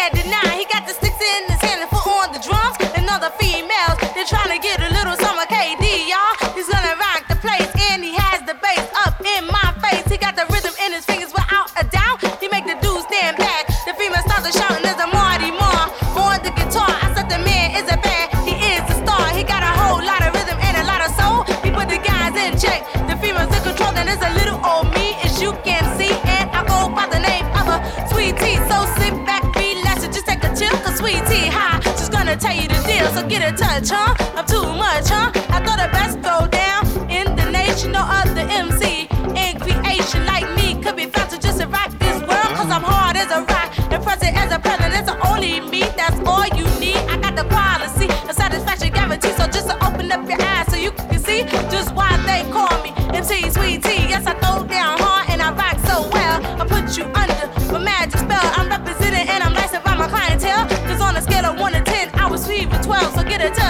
He got the sticks tell you the deal. So get a touch, huh? I'm too much, huh? I thought it best go down in the nation. No other MC in creation like me could be found to just rock this world. Cause I'm hard as a rock and present as a president. It's only me, that's all you need. I got the quality, the satisfaction guarantee. So just open up your eyes so you can see just why they call me MC Sweet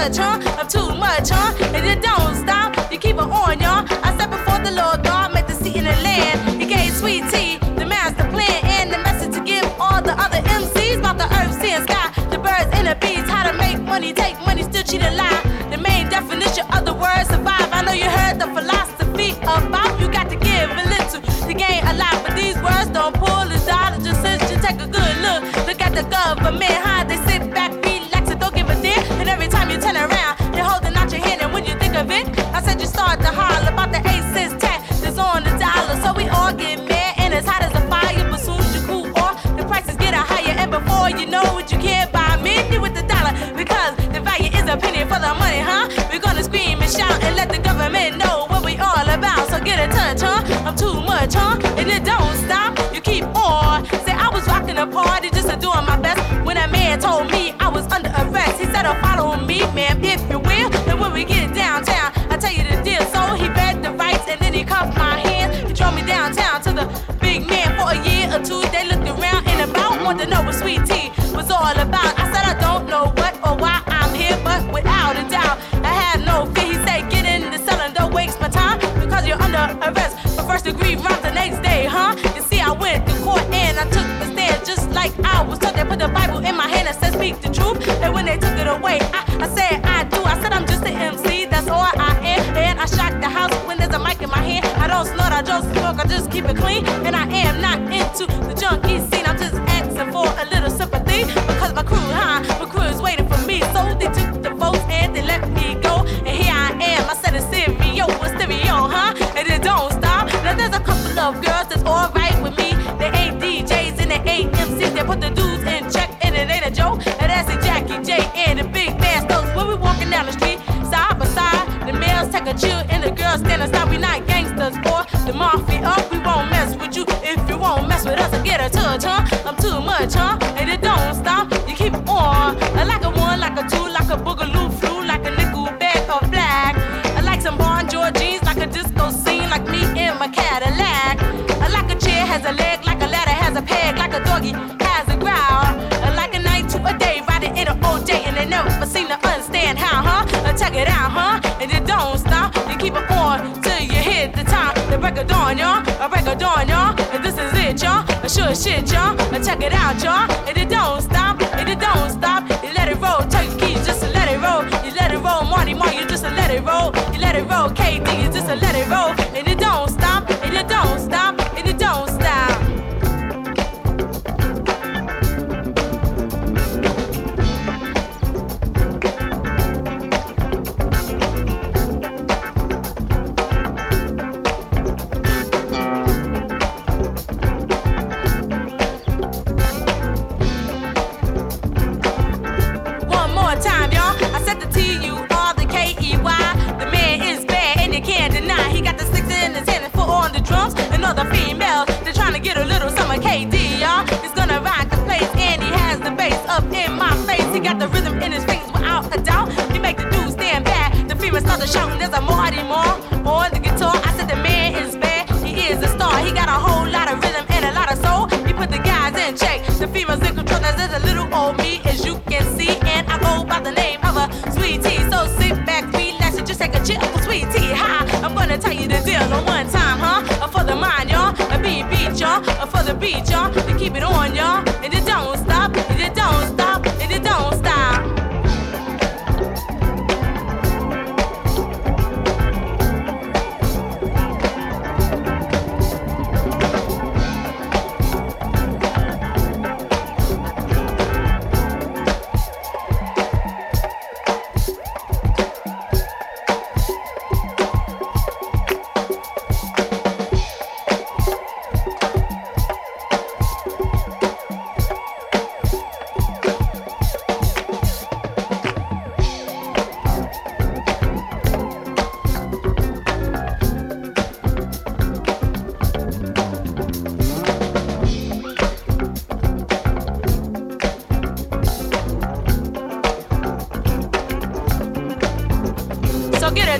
Get huh? I'm too much, huh? And you don't stop, you keep it on, y'all. I step before the Lord God, made the sea in the land. He gave Sweet Tee the master plan and the message to give all the other MCs about the earth, sea, and sky. The birds and the bees, how to make money, take money, still cheat and lie. The main definition of the word survive. I know you heard the philosophy about you got to give a little to gain a lot, but these words don't pull the dollar. Just since you take a good look, look at the government, about the cents tax that's on the dollar. So we all get mad and as hot as a fire, but soon as you cool off, the prices get higher, and before you know it, you can't buy many with the dollar because the value is a penny for the money, huh? We're gonna scream and shout and let the government know what we all about. So get a touch, huh? I'm too much, huh? And it don't stop, you keep on. Say I was rocking a party just to doing my best when a man told me I was under arrest. He said, oh, follow me, ma'am, if you keep it clean. And I am not into the junkie scene. I'm just asking for a little sympathy because my crew, huh? My crew is waiting for me. So they took the votes and they let me go. And here I am. I said a stereo, a stereo, huh? And it don't stop. Now there's a couple of girls that's alright with me. They ain't DJs and they ain't MCs. They put the dudes in check and it ain't a joke. And that's a Jackie J and the big man. When we walking down the street, side by side, the males take a chill and the girls stand aside. We not gangsters or the mafia. I touch, huh? I'm too much, huh? And it don't stop. You keep on. I like a one, like a two, like a boogaloo flu, like a nickel bag of black. I like some Bon jeans, like a disco scene, like me in my Cadillac. I like a chair has a leg, like a ladder has a peg, like a doggy has a growl. I like a night to a day, riding in an old day, and they never seem to understand how, huh? Uh, check it out, huh? And it don't stop. You keep it on till you hit the top. The of dawn, y'all. A of dawn, y'all. And this is it, y'all. Sure shit, y'all. Check it out, y'all. And it don't stop. And it don't stop. You let it roll. Your keys just to let it roll. You let it roll, Marty Marty. You just to let it roll. You let it roll, KD. You just to let it roll. The females, they're trying to get a little summer KD, y'all. He's gonna rock the place and he has the bass up in my face. He got the rhythm in his the beat, y'all, to keep it on, y'all,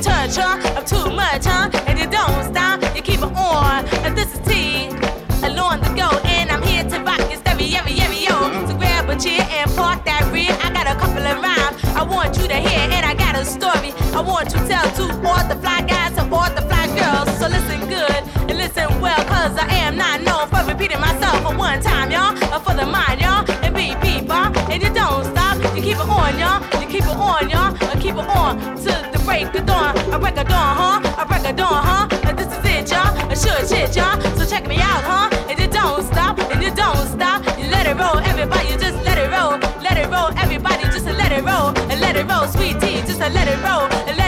touch, huh? Of too much, huh? And you don't stop, you keep it on. And this is T, along the go, and I'm here to rock your every, every, every, yo. So grab a chair and park that rear. I got a couple of rhymes I want you to hear, and I got a story I want to tell to all the fly guys and all the fly girls. So listen good and listen well, cause I am not known for repeating myself for one time, y'all. For the mind, y'all. The break of dawn. I break a dawn, huh? I break a dawn, huh? This is it, y'all. I should shit, y'all. So check me out, huh? And it don't stop, and it don't stop. You let it roll, everybody. Just let it roll, let it roll, everybody. Just let it roll, and let it roll, Sweet Tee. Just let it roll, and let it roll.